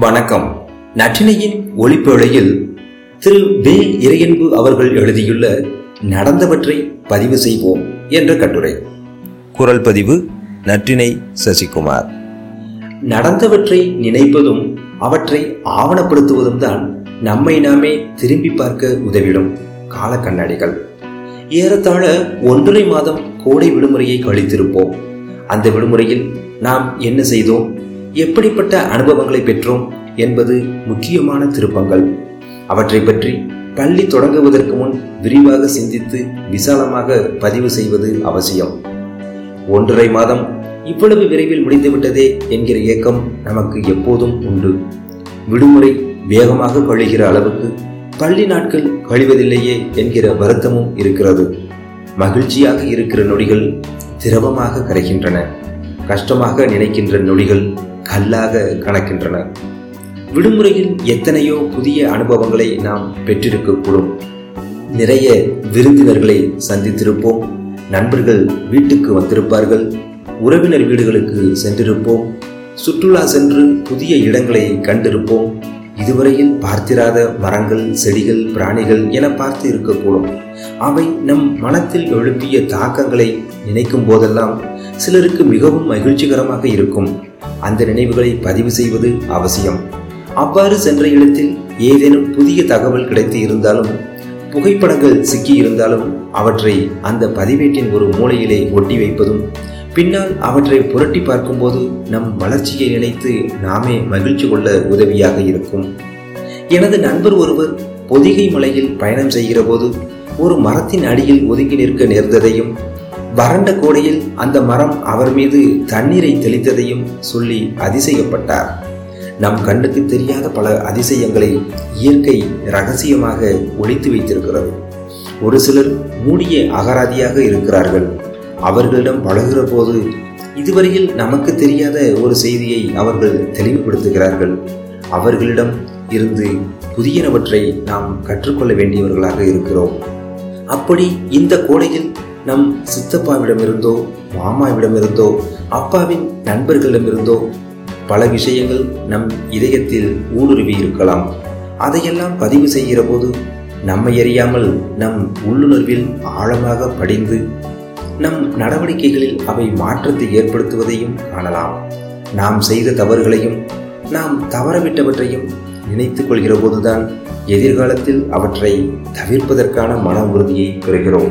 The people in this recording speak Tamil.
வணக்கம். நற்றினையின் ஒளிப்பேழையில் திரு வே இறையன்பு அவர்கள் எழுதியுள்ள நடந்தவற்றை பதிவு செய்வோம் என்ற கட்டுரை. குரல் பதிவு நற்றினை சசிகுமார். நடந்தவற்றை நினைப்பதும் அவற்றை ஆவணப்படுத்துவதும் தான் நம்மை நாமே திரும்பி பார்க்க உதவிடும் கால கண்ணாடிகள் ஏறத்தாழ ஒன்றரை மாதம் கோடை விடுமுறையை கழித்திருப்போம். அந்த விடுமுறையில் நாம் என்ன செய்தோம்? எப்படிப்பட்ட அனுபவங்களை பெற்றோம் என்பது முக்கியமான திருப்பங்கள். அவற்றை பற்றி பள்ளி தொடங்குவதற்கு முன் விரிவாக சிந்தித்து விசாலமாக பதிவு செய்வது அவசியம். ஒன்றரை மாதம் இவ்வளவு விரைவில் முடிந்துவிட்டதே என்கிற ஏக்கம் நமக்கு எப்போதும் உண்டு. விடுமுறை வேகமாக கழிகிற அளவுக்கு பள்ளி நாட்கள் கழிவதில்லையே என்கிற வருத்தமும் இருக்கிறது. மகிழ்ச்சியாக இருக்கிற நொடிகள் திரவமாக கரைகின்றன. கஷ்டமாக நினைக்கின்ற நொடிகள் கல்லாக கணக்கின்றன. விடுமுறையில் எத்தனையோ புதிய அனுபவங்களை நாம் பெற்றிருக்கக்கூடும். நிறைய விருந்தினர்களை சந்தித்திருப்போம். நண்பர்கள் வீட்டுக்கு வந்திருப்பார்கள். உறவினர் வீடுகளுக்கு சென்றிருப்போம். சுற்றுலா சென்று புதிய இடங்களை கண்டிருப்போம். இதுவரையில் பார்த்திராத மரங்கள் செடிகள் பிராணிகள் என பார்த்து இருக்கக்கூடும். அவை நம் மனத்தில் எழுப்பிய தாக்கங்களை நினைக்கும் போதெல்லாம் சிலருக்கு மிகவும் மகிழ்ச்சிகரமாக இருக்கும். அந்த நினைவுகளை பதிவு செய்வது அவசியம். அவ்வாறு சென்ற இடத்தில் ஏதேனும் புதிய தகவல் கிடைத்து இருந்தாலும் புகைப்படங்கள் சிக்கி இருந்தாலும் அவற்றை அந்த பதிவேட்டின் ஒரு மூலையிலே ஒட்டி வைப்பதும் பின்னால் அவற்றை புரட்டி பார்க்கும்போது நம் வளர்ச்சியை நினைத்து நாமே மகிழ்ச்சி கொள்ள உதவியாக இருக்கும். எனது நண்பர் ஒருவர் பொதிகை மலையில் பயணம் செய்கிற போது ஒரு மரத்தின் அடியில் ஒதுங்கி நிற்க நேர்ந்ததையும் வறண்ட கோடையில் அந்த மரம் அவர் மீது தண்ணீரை தெளித்ததையும் சொல்லி அதிசயப்பட்டார். நம் கண்ணுக்கு தெரியாத பல அதிசயங்களை இயற்கை ரகசியமாக ஒழித்து வைத்திருக்கிறது. ஒரு சிலர் மூடிய அகராதியாக இருக்கிறார்கள். அவர்களிடம் பழகிற போது இதுவரையில் நமக்கு தெரியாத ஒரு செய்தியை அவர்கள் தெளிவுபடுத்துகிறார்கள். அவர்களிடம் இருந்து புதியனவற்றை நாம் கற்றுக்கொள்ள வேண்டியவர்களாக இருக்கிறோம். அப்படி இந்த கோடையில் நம் சித்தப்பாவிடமிருந்தோ மாமாவிடமிருந்தோ அப்பாவின் நண்பர்களிடமிருந்தோ பல விஷயங்கள் நம் இதயத்தில் ஊடுருவி இருக்கலாம் அதையெல்லாம் பதிவு செய்கிற போது நம்மை அறியாமல் நம் உள்ளுணர்வில் ஆழமாக படிந்து நம் நடவடிக்கைகளில் அவை மாற்றத்தை ஏற்படுத்துவதையும் காணலாம். நாம் செய்த தவறுகளையும் நாம் தவறவிட்டவற்றையும் நினைத்து கொள்கிற போதுதான் எதிர்காலத்தில் அவற்றை தவிர்ப்பதற்கான மன உறுதியை பெறுகிறோம்.